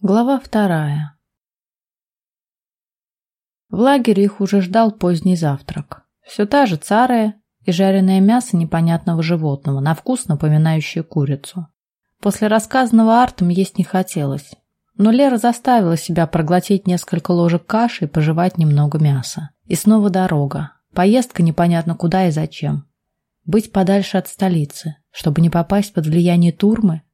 Глава вторая. В лагере их уже ждал поздний завтрак. Все та же царая и жареное мясо непонятного животного, на вкус напоминающее курицу. После рассказанного Артом есть не хотелось, но Лера заставила себя проглотить несколько ложек каши и пожевать немного мяса. И снова дорога. Поездка непонятно куда и зачем. Быть подальше от столицы, чтобы не попасть под влияние турмы –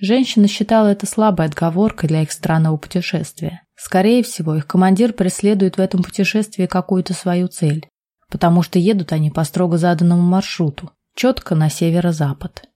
Женщина считала это слабой отговоркой для их странного путешествия. Скорее всего, их командир преследует в этом путешествии какую-то свою цель, потому что едут они по строго заданному маршруту, четко на северо-запад.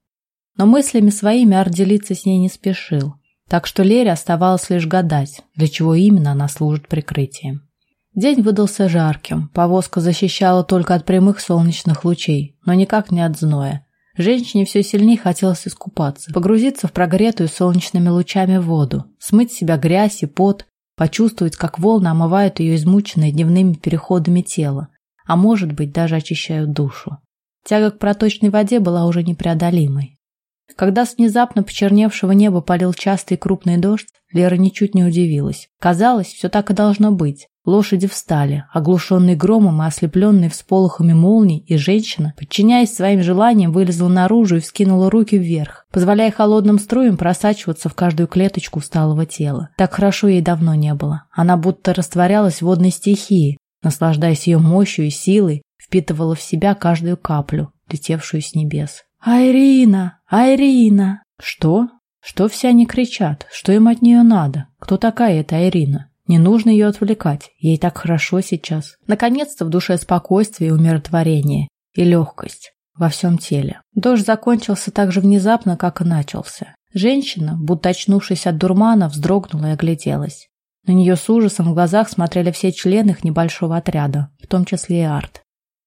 Но мыслями своими Ар делиться с ней не спешил, так что Лере оставалось лишь гадать, для чего именно она служит прикрытием. День выдался жарким, повозка защищала только от прямых солнечных лучей, но никак не от зноя, Женщине все сильнее хотелось искупаться, погрузиться в прогретую солнечными лучами воду, смыть с себя грязь и пот, почувствовать, как волны омывают ее измученное дневными переходами тело, а может быть, даже очищают душу. Тяга к проточной воде была уже непреодолимой. Когда с внезапно почерневшего неба полил частый крупный дождь, Лера ничуть не удивилась. Казалось, все так и должно быть. Лошади встали, оглушенные громом и ослепленные всполохами молний, и женщина, подчиняясь своим желаниям, вылезла наружу и вскинула руки вверх, позволяя холодным струям просачиваться в каждую клеточку усталого тела. Так хорошо ей давно не было. Она будто растворялась в водной стихии, наслаждаясь ее мощью и силой, впитывала в себя каждую каплю, летевшую с небес. «Айрина! Айрина!» «Что? Что все они кричат? Что им от нее надо? Кто такая эта Айрина?» Не нужно ее отвлекать, ей так хорошо сейчас. Наконец-то в душе спокойствие и умиротворение, и легкость во всем теле. Дождь закончился так же внезапно, как и начался. Женщина, будто очнувшись от дурмана, вздрогнула и огляделась. На нее с ужасом в глазах смотрели все члены их небольшого отряда, в том числе и Арт.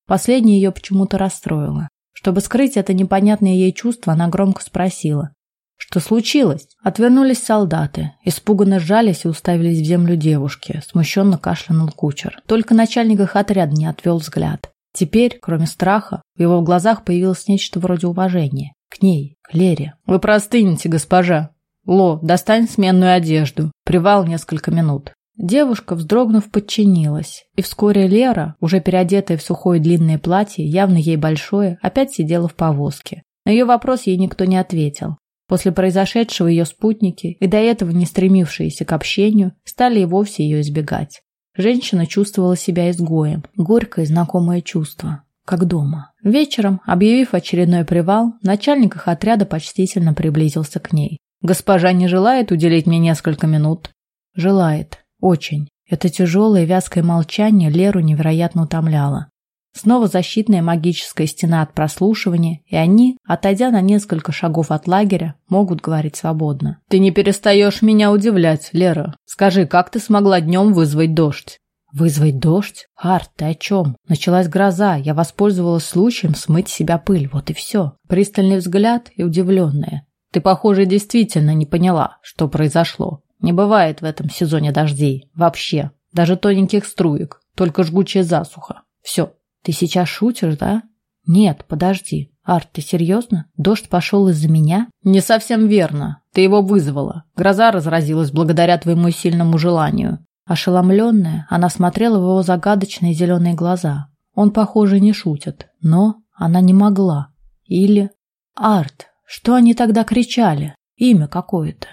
Последнее ее почему-то расстроило. Чтобы скрыть это непонятное ей чувство, она громко спросила. Что случилось? Отвернулись солдаты, испуганно сжались и уставились в землю девушки. Смущенно кашлянул кучер. Только начальник их отряда не отвел взгляд. Теперь, кроме страха, в его глазах появилось нечто вроде уважения. К ней, к Лере. «Вы простынете, госпожа. Ло, достань сменную одежду. Привал несколько минут». Девушка, вздрогнув, подчинилась, и вскоре Лера, уже переодетая в сухое длинное платье, явно ей большое, опять сидела в повозке. На ее вопрос ей никто не ответил. После произошедшего ее спутники, и до этого не стремившиеся к общению, стали и вовсе ее избегать. Женщина чувствовала себя изгоем. Горькое знакомое чувство. Как дома. Вечером, объявив очередной привал, начальник их отряда почтительно приблизился к ней. «Госпожа не желает уделить мне несколько минут?» «Желает. Очень». Это тяжелое вязкое молчание Леру невероятно утомляло. Снова защитная магическая стена от прослушивания, и они, отойдя на несколько шагов от лагеря, могут говорить свободно. «Ты не перестаешь меня удивлять, Лера. Скажи, как ты смогла днем вызвать дождь?» «Вызвать дождь? Арт, ты о чем? Началась гроза, я воспользовалась случаем смыть себя пыль, вот и все». Пристальный взгляд и удивленная. «Ты, похоже, действительно не поняла, что произошло. Не бывает в этом сезоне дождей. Вообще. Даже тоненьких струек. Только жгучая засуха. Все, ты сейчас шутишь, да? Нет, подожди. Арт, ты серьезно? Дождь пошел из-за меня? Не совсем верно. Ты его вызвала. Гроза разразилась благодаря твоему сильному желанию. Ошеломленная, она смотрела в его загадочные зеленые глаза. Он, похоже, не шутит. Но она не могла. Или... Арт, что они тогда кричали? Имя какое-то.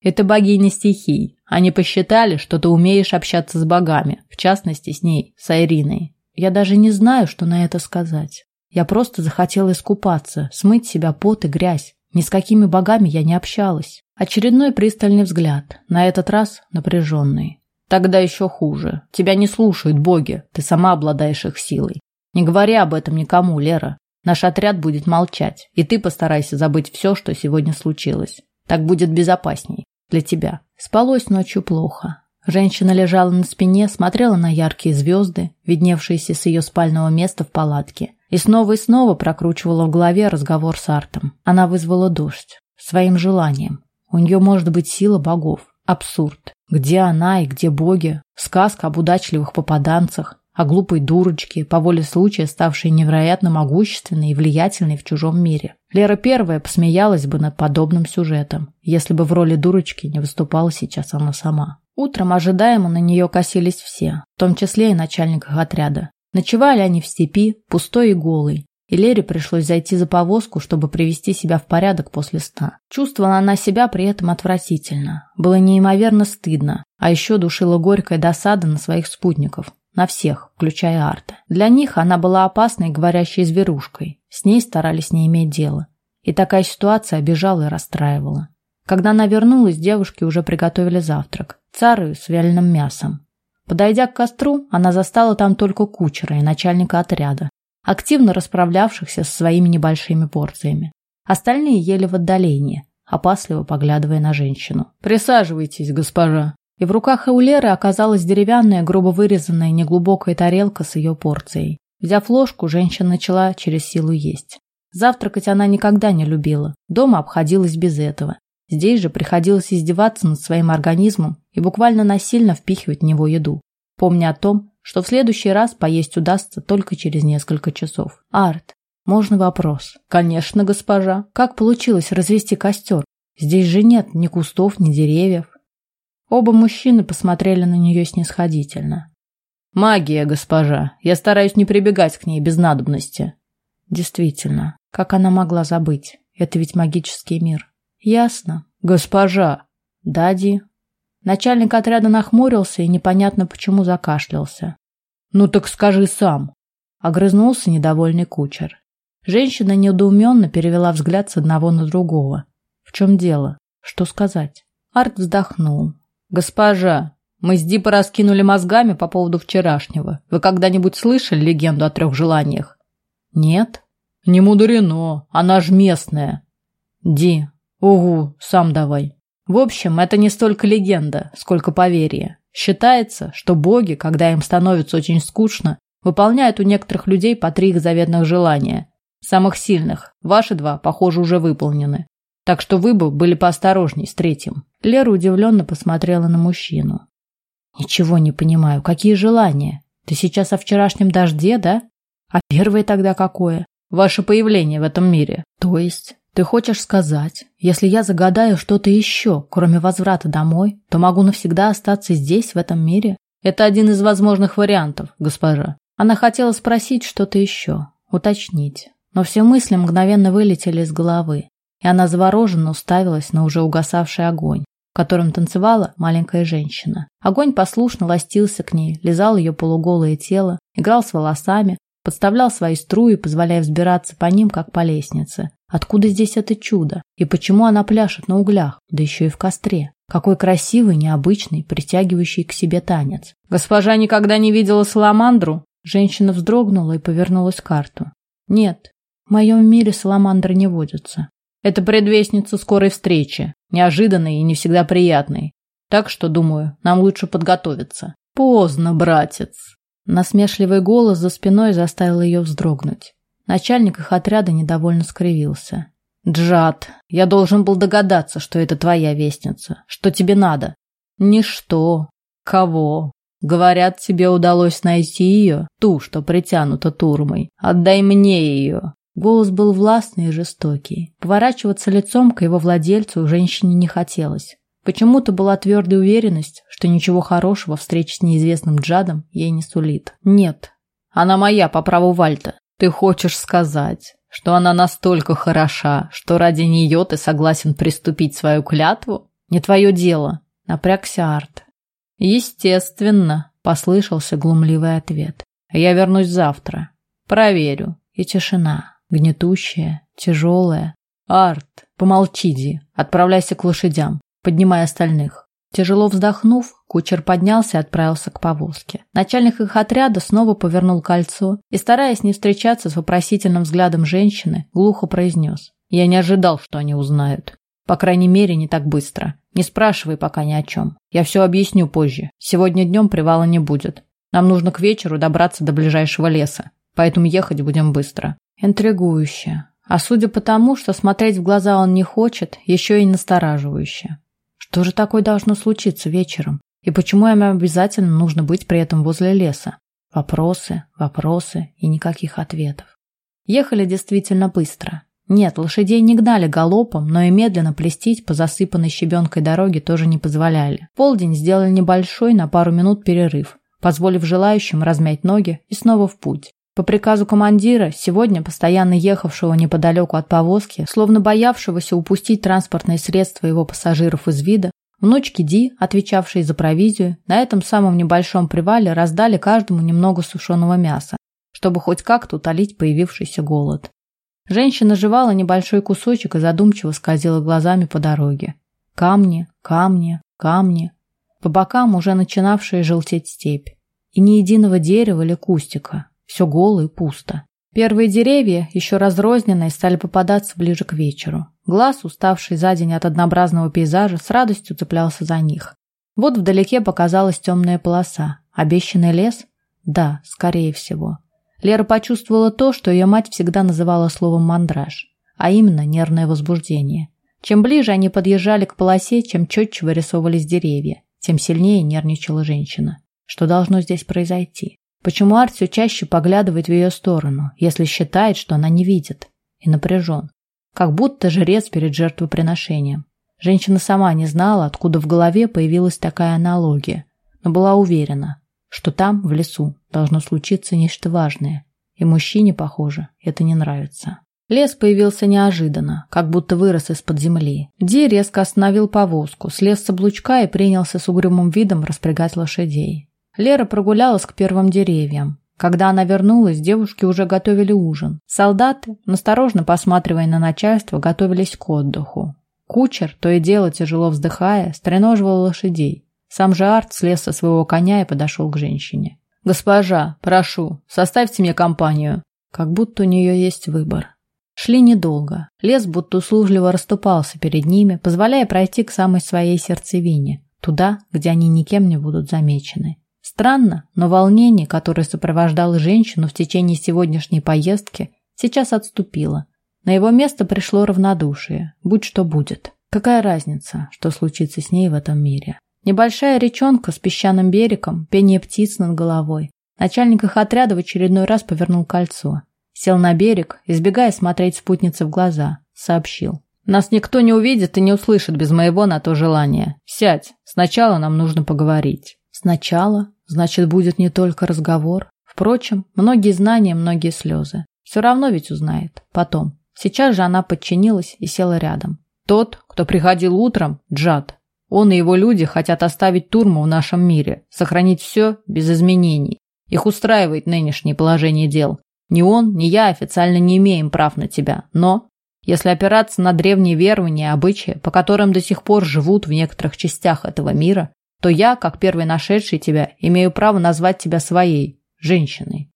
Это богиня стихий. Они посчитали, что ты умеешь общаться с богами, в частности с ней, с Айриной. Я даже не знаю, что на это сказать. Я просто захотела искупаться, смыть себя пот и грязь. Ни с какими богами я не общалась. Очередной пристальный взгляд, на этот раз напряженный. Тогда еще хуже. Тебя не слушают боги, ты сама обладаешь их силой. Не говори об этом никому, Лера. Наш отряд будет молчать, и ты постарайся забыть все, что сегодня случилось. Так будет безопасней. Для тебя. Спалось ночью плохо. Женщина лежала на спине, смотрела на яркие звезды, видневшиеся с ее спального места в палатке, и снова и снова прокручивала в голове разговор с Артом. Она вызвала дождь. Своим желанием. У нее может быть сила богов. Абсурд. Где она и где боги? Сказка об удачливых попаданцах. О глупой дурочке, по воле случая ставшей невероятно могущественной и влиятельной в чужом мире. Лера первая посмеялась бы над подобным сюжетом, если бы в роли дурочки не выступала сейчас она сама. Утром ожидаемо на нее косились все, в том числе и начальник отряда. Ночевали они в степи, пустой и голый, и Лере пришлось зайти за повозку, чтобы привести себя в порядок после сна. Чувствовала она себя при этом отвратительно. Было неимоверно стыдно, а еще душила горькая досада на своих спутников. На всех, включая Арта. Для них она была опасной говорящей зверушкой. С ней старались не иметь дела. И такая ситуация обижала и расстраивала. Когда она вернулась, девушки уже приготовили завтрак. Царю с вяленым мясом. Подойдя к костру, она застала там только кучера и начальника отряда, активно расправлявшихся со своими небольшими порциями. Остальные ели в отдалении, опасливо поглядывая на женщину. «Присаживайтесь, госпожа». И в руках Эулеры оказалась деревянная, грубо вырезанная, неглубокая тарелка с ее порцией. Взяв ложку, женщина начала через силу есть. Завтракать она никогда не любила, дома обходилась без этого. Здесь же приходилось издеваться над своим организмом и буквально насильно впихивать в него еду, помня о том, что в следующий раз поесть удастся только через несколько часов. Арт, можно вопрос? Конечно, госпожа. Как получилось развести костер? Здесь же нет ни кустов, ни деревьев. Оба мужчины посмотрели на нее снисходительно. Магия, госпожа. Я стараюсь не прибегать к ней без надобности. Действительно, как она могла забыть? Это ведь магический мир. Ясно. Госпожа. Дади. Начальник отряда нахмурился и непонятно почему закашлялся. Ну так скажи сам. Огрызнулся недовольный кучер. Женщина недоуменно перевела взгляд с одного на другого. В чем дело? Что сказать? Арт вздохнул. Госпожа, мы с Дипа раскинули мозгами по поводу вчерашнего. Вы когда-нибудь слышали легенду о трех желаниях? Нет. Не мудрено, она ж местная. Ди, Угу, сам давай. В общем, это не столько легенда, сколько поверье. Считается, что боги, когда им становится очень скучно, выполняют у некоторых людей по три их заветных желания. Самых сильных. Ваши два, похоже, уже выполнены. Так что вы бы были поосторожней с третьим. Лера удивленно посмотрела на мужчину. Ничего не понимаю. Какие желания? Ты сейчас о вчерашнем дожде, да? А первое тогда какое? Ваше появление в этом мире. То есть ты хочешь сказать, если я загадаю что-то еще, кроме возврата домой, то могу навсегда остаться здесь, в этом мире? Это один из возможных вариантов, госпожа. Она хотела спросить что-то еще, уточнить, но все мысли мгновенно вылетели из головы, и она завороженно уставилась на уже угасавший огонь, в котором танцевала маленькая женщина. Огонь послушно ластился к ней, лизал ее полуголое тело, играл с волосами, подставлял свои струи, позволяя взбираться по ним, как по лестнице. Откуда здесь это чудо? И почему она пляшет на углях, да еще и в костре? Какой красивый, необычный, притягивающий к себе танец. Госпожа никогда не видела саламандру? Женщина вздрогнула и повернулась к карту. Нет, в моем мире саламандры не водятся. Это предвестница скорой встречи, неожиданной и не всегда приятной. Так что, думаю, нам лучше подготовиться. Поздно, братец. Насмешливый голос за спиной заставил ее вздрогнуть. Начальник их отряда недовольно скривился. «Джад, я должен был догадаться, что это твоя вестница. Что тебе надо?» «Ничто. Кого?» «Говорят, тебе удалось найти ее, ту, что притянута турмой. Отдай мне ее». Голос был властный и жестокий. Поворачиваться лицом к его владельцу женщине не хотелось. Почему-то была твердая уверенность, что ничего хорошего встреча с неизвестным Джадом ей не сулит. «Нет, она моя по праву Вальта. Ты хочешь сказать, что она настолько хороша, что ради нее ты согласен приступить свою клятву? Не твое дело, напрягся Арт. Естественно, послышался глумливый ответ. Я вернусь завтра. Проверю. И тишина, гнетущая, тяжелая. Арт, помолчи, Ди, отправляйся к лошадям, поднимай остальных. Тяжело вздохнув, кучер поднялся и отправился к повозке. Начальник их отряда снова повернул кольцо и, стараясь не встречаться с вопросительным взглядом женщины, глухо произнес. «Я не ожидал, что они узнают. По крайней мере, не так быстро. Не спрашивай пока ни о чем. Я все объясню позже. Сегодня днем привала не будет. Нам нужно к вечеру добраться до ближайшего леса, поэтому ехать будем быстро». Интригующе. А судя по тому, что смотреть в глаза он не хочет, еще и настораживающе. Что же такое должно случиться вечером? И почему им обязательно нужно быть при этом возле леса? Вопросы, вопросы и никаких ответов. Ехали действительно быстро. Нет, лошадей не гнали галопом, но и медленно плестить по засыпанной щебенкой дороге тоже не позволяли. полдень сделали небольшой на пару минут перерыв, позволив желающим размять ноги и снова в путь. По приказу командира, сегодня постоянно ехавшего неподалеку от повозки, словно боявшегося упустить транспортные средства его пассажиров из вида, внучки Ди, отвечавшие за провизию, на этом самом небольшом привале раздали каждому немного сушеного мяса, чтобы хоть как-то утолить появившийся голод. Женщина жевала небольшой кусочек и задумчиво скользила глазами по дороге. Камни, камни, камни. По бокам уже начинавшая желтеть степь. И ни единого дерева или кустика. Все голо и пусто. Первые деревья, еще разрозненные, стали попадаться ближе к вечеру. Глаз, уставший за день от однообразного пейзажа, с радостью цеплялся за них. Вот вдалеке показалась темная полоса. Обещанный лес? Да, скорее всего. Лера почувствовала то, что ее мать всегда называла словом мандраж, а именно нервное возбуждение. Чем ближе они подъезжали к полосе, чем четче вырисовывались деревья, тем сильнее нервничала женщина. Что должно здесь произойти? Почему Арт все чаще поглядывает в ее сторону, если считает, что она не видит? И напряжен. Как будто жрец перед жертвоприношением. Женщина сама не знала, откуда в голове появилась такая аналогия, но была уверена, что там, в лесу, должно случиться нечто важное. И мужчине, похоже, это не нравится. Лес появился неожиданно, как будто вырос из-под земли. Ди резко остановил повозку, слез с облучка и принялся с угрюмым видом распрягать лошадей. Лера прогулялась к первым деревьям. Когда она вернулась, девушки уже готовили ужин. Солдаты, насторожно посматривая на начальство, готовились к отдыху. Кучер, то и дело тяжело вздыхая, стреноживал лошадей. Сам же Арт слез со своего коня и подошел к женщине. «Госпожа, прошу, составьте мне компанию». Как будто у нее есть выбор. Шли недолго. Лес будто услужливо расступался перед ними, позволяя пройти к самой своей сердцевине, туда, где они никем не будут замечены. Странно, но волнение, которое сопровождало женщину в течение сегодняшней поездки, сейчас отступило. На его место пришло равнодушие. Будь что будет. Какая разница, что случится с ней в этом мире? Небольшая речонка с песчаным берегом, пение птиц над головой. Начальник их отряда в очередной раз повернул кольцо. Сел на берег, избегая смотреть спутнице в глаза. Сообщил. «Нас никто не увидит и не услышит без моего на то желания. Сядь, сначала нам нужно поговорить». «Сначала? Значит, будет не только разговор. Впрочем, многие знания, многие слезы. Все равно ведь узнает. Потом. Сейчас же она подчинилась и села рядом. Тот, кто приходил утром, Джад, он и его люди хотят оставить Турму в нашем мире, сохранить все без изменений. Их устраивает нынешнее положение дел. Ни он, ни я официально не имеем прав на тебя. Но, если опираться на древние верования и обычаи, по которым до сих пор живут в некоторых частях этого мира, то я, как первый нашедший тебя, имею право назвать тебя своей, женщиной.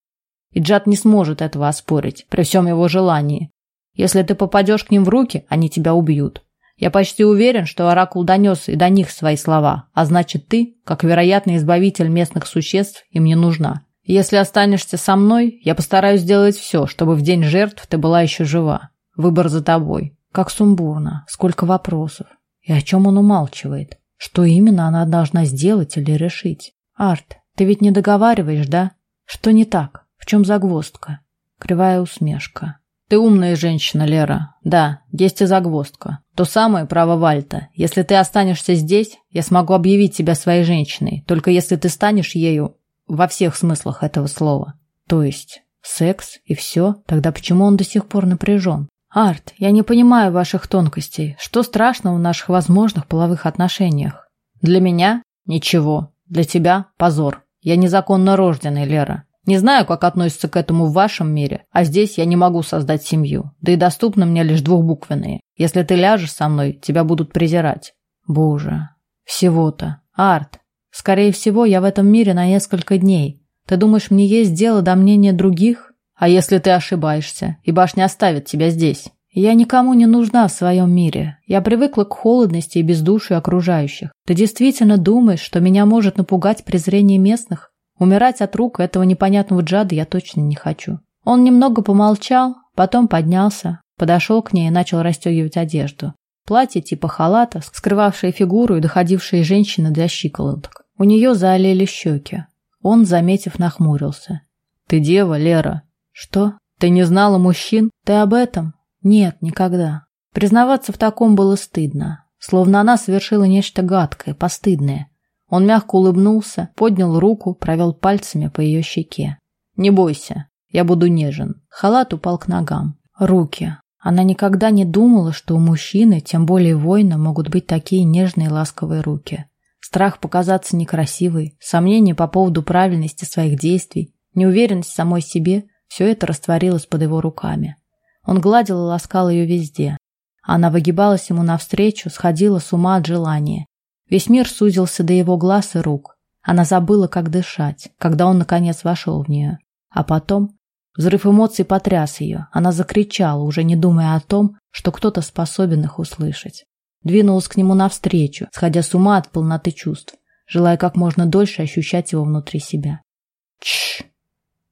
И Джад не сможет этого оспорить, при всем его желании. Если ты попадешь к ним в руки, они тебя убьют. Я почти уверен, что Оракул донес и до них свои слова, а значит ты, как вероятный избавитель местных существ, им не нужна. Если останешься со мной, я постараюсь сделать все, чтобы в день жертв ты была еще жива. Выбор за тобой. Как сумбурно, сколько вопросов. И о чем он умалчивает? Что именно она должна сделать или решить? Арт, ты ведь не договариваешь, да? Что не так? В чем загвоздка? Кривая усмешка. Ты умная женщина, Лера. Да, есть и загвоздка. То самое право Вальта. Если ты останешься здесь, я смогу объявить тебя своей женщиной, только если ты станешь ею во всех смыслах этого слова. То есть секс и все, тогда почему он до сих пор напряжен? Арт, я не понимаю ваших тонкостей. Что страшного в наших возможных половых отношениях? Для меня ничего. Для тебя позор. Я незаконно рожденный, Лера. Не знаю, как относятся к этому в вашем мире, а здесь я не могу создать семью. Да и доступны мне лишь двухбуквенные. Если ты ляжешь со мной, тебя будут презирать. Боже, всего-то. Арт, скорее всего, я в этом мире на несколько дней. Ты думаешь, мне есть дело до мнения других? А если ты ошибаешься, и башня оставит тебя здесь? Я никому не нужна в своем мире. Я привыкла к холодности и бездушию окружающих. Ты действительно думаешь, что меня может напугать презрение местных? Умирать от рук этого непонятного джада я точно не хочу. Он немного помолчал, потом поднялся, подошел к ней и начал расстегивать одежду. Платье типа халата, скрывавшее фигуру и доходившее женщины до щиколоток. У нее заолели щеки. Он, заметив, нахмурился. «Ты дева, Лера». «Что? Ты не знала мужчин? Ты об этом?» «Нет, никогда». Признаваться в таком было стыдно. Словно она совершила нечто гадкое, постыдное. Он мягко улыбнулся, поднял руку, провел пальцами по ее щеке. «Не бойся, я буду нежен». Халат упал к ногам. Руки. Она никогда не думала, что у мужчины, тем более воина, могут быть такие нежные ласковые руки. Страх показаться некрасивой, сомнения по поводу правильности своих действий, неуверенность в самой себе – все это растворилось под его руками. Он гладил и ласкал ее везде. Она выгибалась ему навстречу, сходила с ума от желания. Весь мир сузился до его глаз и рук. Она забыла, как дышать, когда он, наконец, вошел в нее. А потом взрыв эмоций потряс ее. Она закричала, уже не думая о том, что кто-то способен их услышать. Двинулась к нему навстречу, сходя с ума от полноты чувств, желая как можно дольше ощущать его внутри себя. Чш!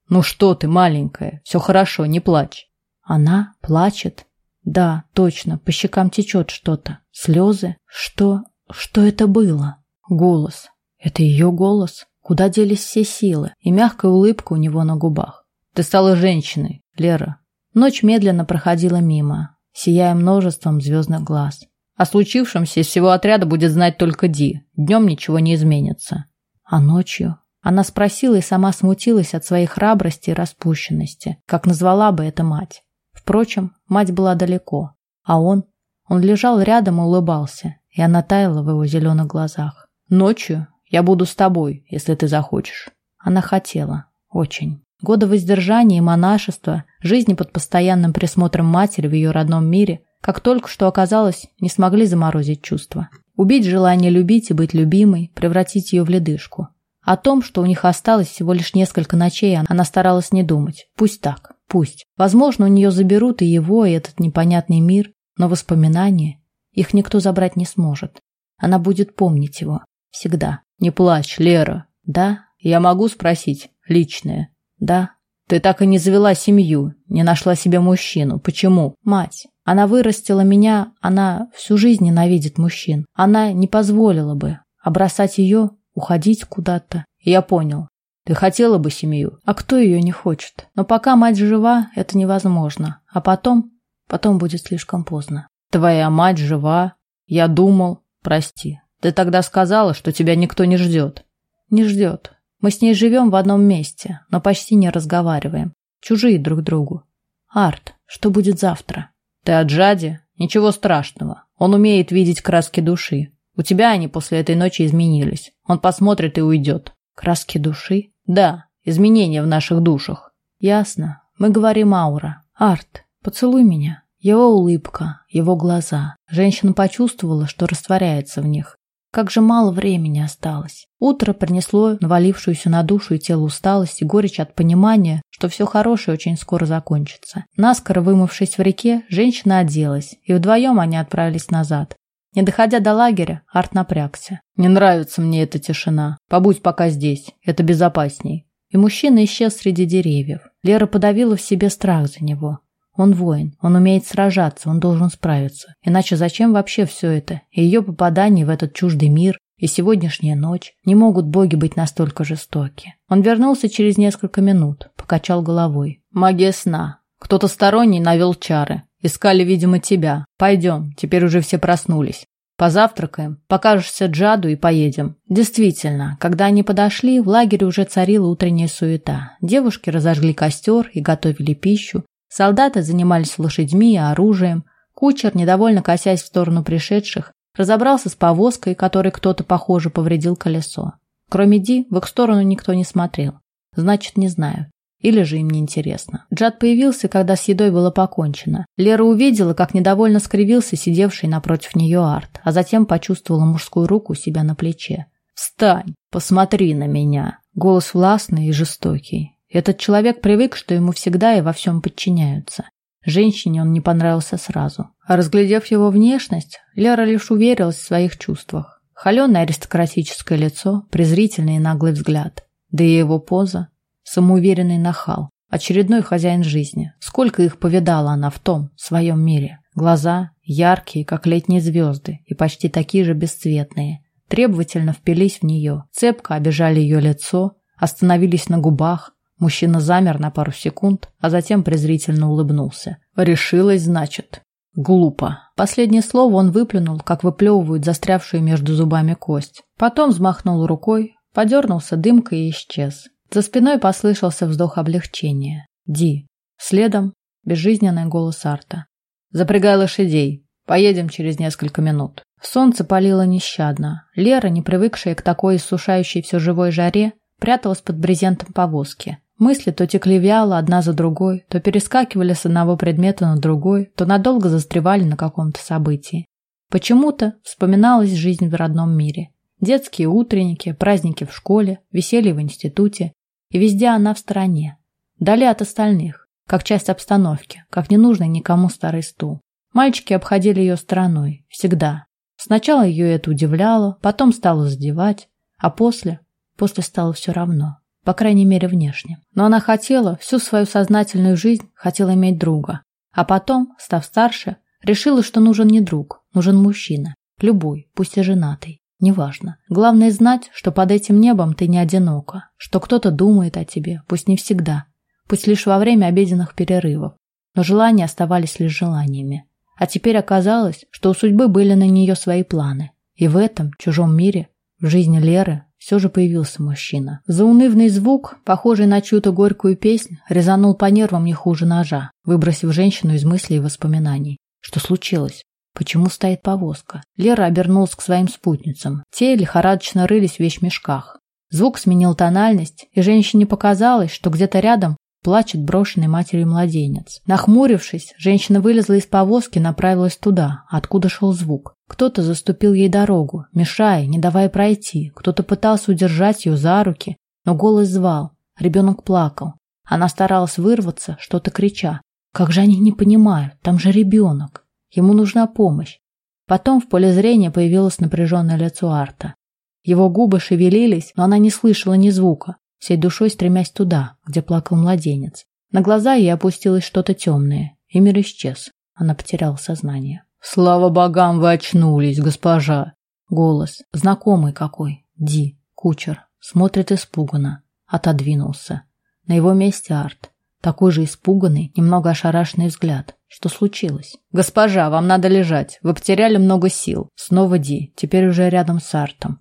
Ну что ты, маленькая, все хорошо, не плачь. Она плачет? Да, точно, по щекам течет что-то. Слезы? Что? Что это было? Голос. Это ее голос? Куда делись все силы? И мягкая улыбка у него на губах. Ты стала женщиной, Лера. Ночь медленно проходила мимо, сияя множеством звездных глаз. О случившемся из всего отряда будет знать только Ди. Днем ничего не изменится. А ночью? Она спросила и сама смутилась от своей храбрости и распущенности, как назвала бы это мать. Впрочем, мать была далеко, а он... Он лежал рядом и улыбался, и она таяла в его зеленых глазах. «Ночью я буду с тобой, если ты захочешь». Она хотела. Очень. Годы воздержания и монашества, жизни под постоянным присмотром матери в ее родном мире, как только что оказалось, не смогли заморозить чувства. Убить желание любить и быть любимой, превратить ее в ледышку. О том, что у них осталось всего лишь несколько ночей, она старалась не думать. Пусть так, пусть. Возможно, у нее заберут и его, и этот непонятный мир, но воспоминания, их никто забрать не сможет. Она будет помнить его. Всегда. Не плачь, Лера. Да? Я могу спросить? Личное. Да. Ты так и не завела семью, не нашла себе мужчину. Почему? Мать. Она вырастила меня, она всю жизнь ненавидит мужчин. Она не позволила бы. А бросать ее, уходить куда-то. Я понял. Ты хотела бы семью, а кто ее не хочет? Но пока мать жива, это невозможно. А потом, потом будет слишком поздно. Твоя мать жива. Я думал, прости. Ты тогда сказала, что тебя никто не ждет. Не ждет. Мы с ней живем в одном месте, но почти не разговариваем. Чужие друг другу. Арт, что будет завтра? Ты от Джади? Ничего страшного. Он умеет видеть краски души. У тебя они после этой ночи изменились. Он посмотрит и уйдет. Краски души? Да, изменения в наших душах. Ясно. Мы говорим аура. Арт, поцелуй меня. Его улыбка, его глаза. Женщина почувствовала, что растворяется в них. Как же мало времени осталось. Утро принесло навалившуюся на душу и тело усталость и горечь от понимания, что все хорошее очень скоро закончится. Наскоро вымывшись в реке, женщина оделась, и вдвоем они отправились назад. Не доходя до лагеря, Арт напрягся. «Не нравится мне эта тишина. Побудь пока здесь. Это безопасней». И мужчина исчез среди деревьев. Лера подавила в себе страх за него. Он воин, он умеет сражаться, он должен справиться. Иначе зачем вообще все это? И ее попадание в этот чуждый мир, и сегодняшняя ночь. Не могут боги быть настолько жестоки. Он вернулся через несколько минут, покачал головой. Магия сна. Кто-то сторонний навел чары. Искали, видимо, тебя. Пойдем, теперь уже все проснулись. Позавтракаем, покажешься Джаду и поедем. Действительно, когда они подошли, в лагере уже царила утренняя суета. Девушки разожгли костер и готовили пищу. Солдаты занимались лошадьми и оружием. Кучер, недовольно косясь в сторону пришедших, разобрался с повозкой, которой кто-то, похоже, повредил колесо. Кроме Ди, в их сторону никто не смотрел. Значит, не знаю. Или же им не интересно. Джад появился, когда с едой было покончено. Лера увидела, как недовольно скривился сидевший напротив нее Арт, а затем почувствовала мужскую руку у себя на плече. «Встань! Посмотри на меня!» Голос властный и жестокий. Этот человек привык, что ему всегда и во всем подчиняются. Женщине он не понравился сразу. А разглядев его внешность, Лера лишь уверилась в своих чувствах. Холеное аристократическое лицо, презрительный и наглый взгляд. Да и его поза. Самоуверенный нахал. Очередной хозяин жизни. Сколько их повидала она в том, своем мире. Глаза яркие, как летние звезды, и почти такие же бесцветные. Требовательно впились в нее. Цепко обижали ее лицо, остановились на губах. Мужчина замер на пару секунд, а затем презрительно улыбнулся. Решилась, значит. Глупо. Последнее слово он выплюнул, как выплевывают застрявшую между зубами кость. Потом взмахнул рукой, подернулся дымкой и исчез. За спиной послышался вздох облегчения. Ди. Следом безжизненный голос Арта. «Запрягай лошадей. Поедем через несколько минут». Солнце палило нещадно. Лера, не привыкшая к такой иссушающей все живой жаре, пряталась под брезентом повозки. Мысли то текли вяло, одна за другой, то перескакивали с одного предмета на другой, то надолго застревали на каком-то событии. Почему-то вспоминалась жизнь в родном мире. Детские утренники, праздники в школе, веселье в институте. И везде она в стороне. Дали от остальных, как часть обстановки, как ненужный никому старый стул. Мальчики обходили ее стороной. Всегда. Сначала ее это удивляло, потом стало задевать, а после После стало все равно, по крайней мере внешне. Но она хотела, всю свою сознательную жизнь хотела иметь друга. А потом, став старше, решила, что нужен не друг, нужен мужчина. Любой, пусть и женатый. Неважно. Главное знать, что под этим небом ты не одинока, что кто-то думает о тебе, пусть не всегда, пусть лишь во время обеденных перерывов. Но желания оставались лишь желаниями. А теперь оказалось, что у судьбы были на нее свои планы. И в этом чужом мире, в жизни Леры, все же появился мужчина. Заунывный звук, похожий на чью-то горькую песнь, резанул по нервам не хуже ножа, выбросив женщину из мыслей и воспоминаний. Что случилось? Почему стоит повозка? Лера обернулась к своим спутницам. Те лихорадочно рылись в вещмешках. Звук сменил тональность, и женщине показалось, что где-то рядом плачет брошенный матерью младенец. Нахмурившись, женщина вылезла из повозки и направилась туда, откуда шел звук. Кто-то заступил ей дорогу, мешая, не давая пройти. Кто-то пытался удержать ее за руки, но голос звал. Ребенок плакал. Она старалась вырваться, что-то крича. Как же они не понимают, там же ребенок. Ему нужна помощь. Потом в поле зрения появилось напряженное лицо Арта. Его губы шевелились, но она не слышала ни звука, всей душой стремясь туда, где плакал младенец. На глаза ей опустилось что-то темное, и мир исчез. Она потеряла сознание. Слава богам, вы очнулись, госпожа. Голос, знакомый какой. Ди, кучер, смотрит испуганно, отодвинулся. На его месте Арт, такой же испуганный, немного ошарашенный взгляд. Что случилось? Госпожа, вам надо лежать. Вы потеряли много сил. Снова Ди, теперь уже рядом с Артом.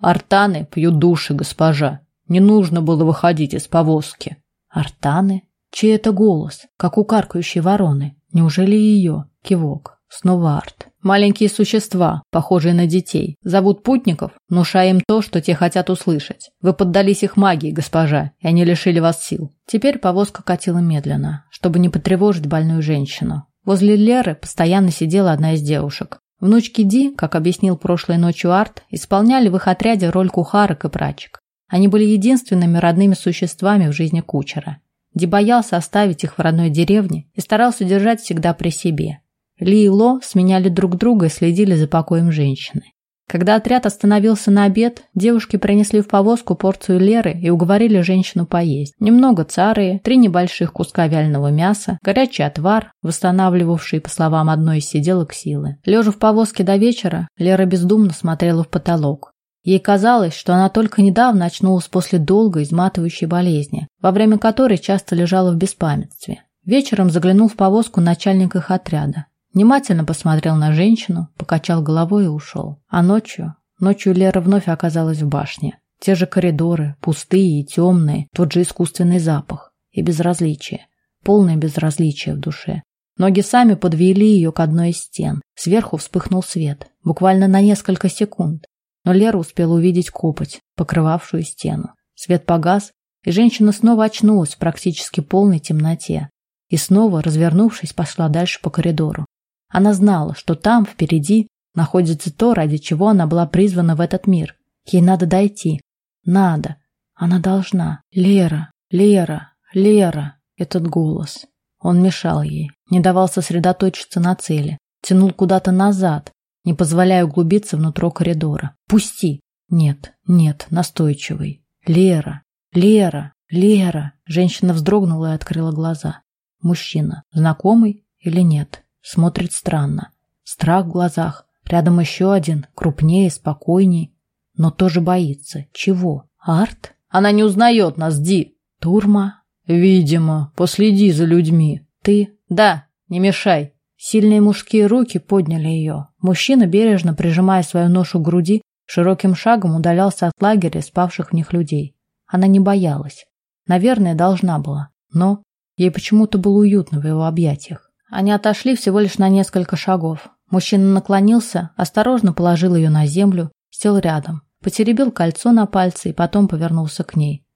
Артаны пьют души, госпожа. Не нужно было выходить из повозки. Артаны? Чей это голос? Как у каркающей вороны. Неужели ее? Кивок. Снова арт. Маленькие существа, похожие на детей, зовут путников, внушая им то, что те хотят услышать. Вы поддались их магии, госпожа, и они лишили вас сил. Теперь повозка катила медленно, чтобы не потревожить больную женщину. Возле Леры постоянно сидела одна из девушек. Внучки Ди, как объяснил прошлой ночью Арт, исполняли в их отряде роль кухарок и прачек. Они были единственными родными существами в жизни кучера. Ди боялся оставить их в родной деревне и старался держать всегда при себе. Ли и Ло сменяли друг друга и следили за покоем женщины. Когда отряд остановился на обед, девушки принесли в повозку порцию Леры и уговорили женщину поесть. Немного цары, три небольших куска вяленого мяса, горячий отвар, восстанавливавший, по словам одной из сиделок, силы. Лежа в повозке до вечера, Лера бездумно смотрела в потолок. Ей казалось, что она только недавно очнулась после долгой, изматывающей болезни, во время которой часто лежала в беспамятстве. Вечером заглянул в повозку начальник их отряда. Внимательно посмотрел на женщину, покачал головой и ушел. А ночью, ночью Лера вновь оказалась в башне. Те же коридоры, пустые и темные, тот же искусственный запах и безразличие, полное безразличие в душе. Ноги сами подвели ее к одной из стен. Сверху вспыхнул свет, буквально на несколько секунд. Но Лера успела увидеть копоть, покрывавшую стену. Свет погас, и женщина снова очнулась в практически полной темноте. И снова, развернувшись, пошла дальше по коридору. Она знала, что там, впереди, находится то, ради чего она была призвана в этот мир. Ей надо дойти. Надо. Она должна. Лера, Лера, Лера. Этот голос. Он мешал ей, не давал сосредоточиться на цели, тянул куда-то назад, не позволяя углубиться внутрь коридора. Пусти. Нет, нет, настойчивый. Лера, Лера, Лера. Женщина вздрогнула и открыла глаза. Мужчина, знакомый или нет? Смотрит странно. Страх в глазах. Рядом еще один, крупнее, спокойней. Но тоже боится. Чего? Арт? Она не узнает нас, Ди. Турма? Видимо. Последи за людьми. Ты? Да, не мешай. Сильные мужские руки подняли ее. Мужчина, бережно прижимая свою ношу к груди, широким шагом удалялся от лагеря спавших в них людей. Она не боялась. Наверное, должна была. Но ей почему-то было уютно в его объятиях. Они отошли всего лишь на несколько шагов. Мужчина наклонился, осторожно положил ее на землю, сел рядом, потеребил кольцо на пальце и потом повернулся к ней.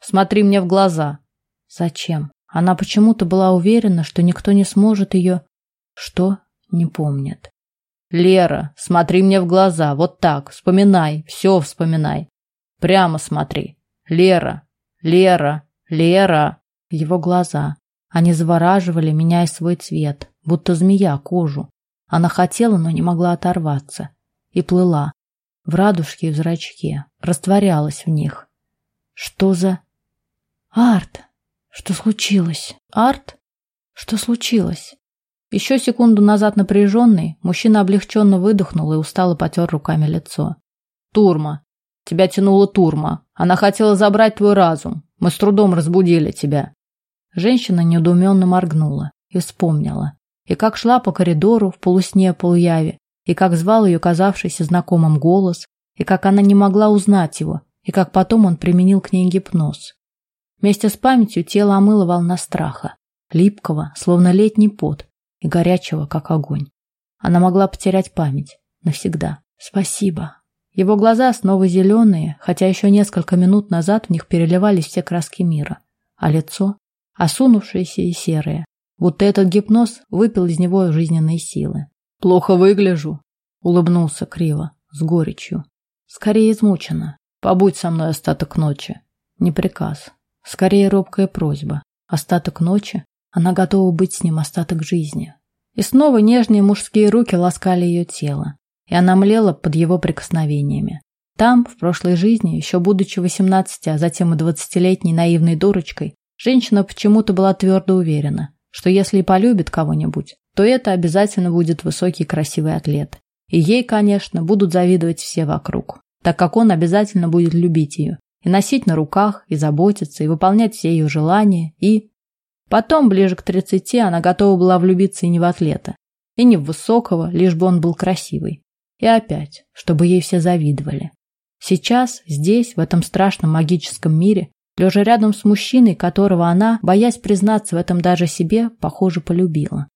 «Смотри мне в глаза». «Зачем?» Она почему-то была уверена, что никто не сможет ее... Что? Не помнит. «Лера, смотри мне в глаза, вот так, вспоминай, все вспоминай. Прямо смотри. Лера, Лера, Лера». Его глаза. Они завораживали, меняя свой цвет, будто змея кожу. Она хотела, но не могла оторваться. И плыла. В радужке и в зрачке. Растворялась в них. Что за... Арт! Что случилось? Арт? Что случилось? Еще секунду назад напряженный, мужчина облегченно выдохнул и устало потер руками лицо. Турма. Тебя тянула Турма. Она хотела забрать твой разум. Мы с трудом разбудили тебя. Женщина недоуменно моргнула и вспомнила и как шла по коридору в полусне полуяве, и как звал ее казавшийся знакомым голос, и как она не могла узнать его, и как потом он применил к ней гипноз. Вместе с памятью тело омыло волна страха, липкого, словно летний пот, и горячего, как огонь. Она могла потерять память навсегда. Спасибо. Его глаза снова зеленые, хотя еще несколько минут назад в них переливались все краски мира, а лицо осунувшееся и серое, вот этот гипноз выпил из него жизненные силы. Плохо выгляжу, улыбнулся криво, с горечью. Скорее измучена. Побудь со мной остаток ночи. Не приказ, скорее робкая просьба. Остаток ночи она готова быть с ним остаток жизни. И снова нежные мужские руки ласкали ее тело, и она млела под его прикосновениями. Там, в прошлой жизни, еще будучи 18, а затем и 20-летней наивной дурочкой, женщина почему-то была твердо уверена, что если и полюбит кого-нибудь, то это обязательно будет высокий красивый атлет. И ей, конечно, будут завидовать все вокруг, так как он обязательно будет любить ее, и носить на руках, и заботиться, и выполнять все ее желания, и... Потом, ближе к тридцати, она готова была влюбиться и не в атлета, и не в высокого, лишь бы он был красивый. И опять, чтобы ей все завидовали. Сейчас, здесь, в этом страшном магическом мире, лежа рядом с мужчиной, которого она, боясь признаться в этом даже себе, похоже, полюбила.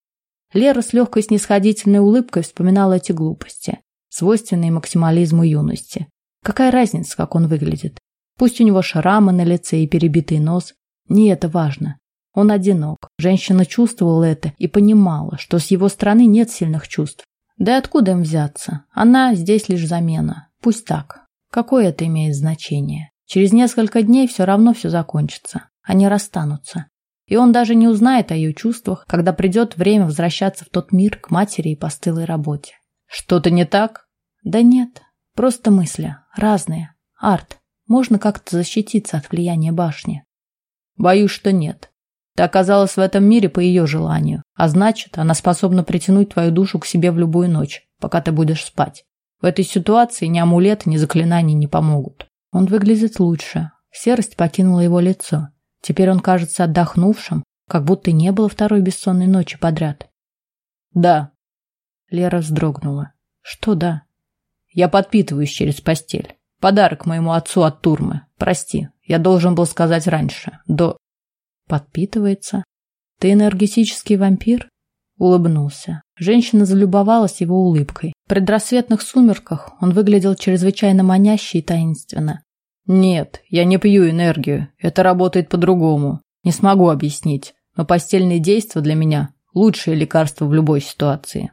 Лера с легкой снисходительной улыбкой вспоминала эти глупости, свойственные максимализму юности. Какая разница, как он выглядит? Пусть у него шрамы на лице и перебитый нос, не это важно. Он одинок. Женщина чувствовала это и понимала, что с его стороны нет сильных чувств. Да и откуда им взяться? Она здесь лишь замена. Пусть так. Какое это имеет значение? Через несколько дней все равно все закончится. Они расстанутся. И он даже не узнает о ее чувствах, когда придет время возвращаться в тот мир к матери и постылой работе. Что-то не так? Да нет. Просто мысли. Разные. Арт, можно как-то защититься от влияния башни? Боюсь, что нет. Ты оказалась в этом мире по ее желанию, а значит, она способна притянуть твою душу к себе в любую ночь, пока ты будешь спать. В этой ситуации ни амулеты, ни заклинания не помогут. Он выглядит лучше. Серость покинула его лицо. Теперь он кажется отдохнувшим, как будто не было второй бессонной ночи подряд. Да. Лера вздрогнула. Что да? Я подпитываюсь через постель. Подарок моему отцу от Турмы. Прости, я должен был сказать раньше. До... Подпитывается? Ты энергетический вампир? Улыбнулся. Женщина залюбовалась его улыбкой. В предрассветных сумерках он выглядел чрезвычайно маняще и таинственно. Нет, я не пью энергию. Это работает по-другому. Не смогу объяснить, но постельные действия для меня лучшее лекарство в любой ситуации.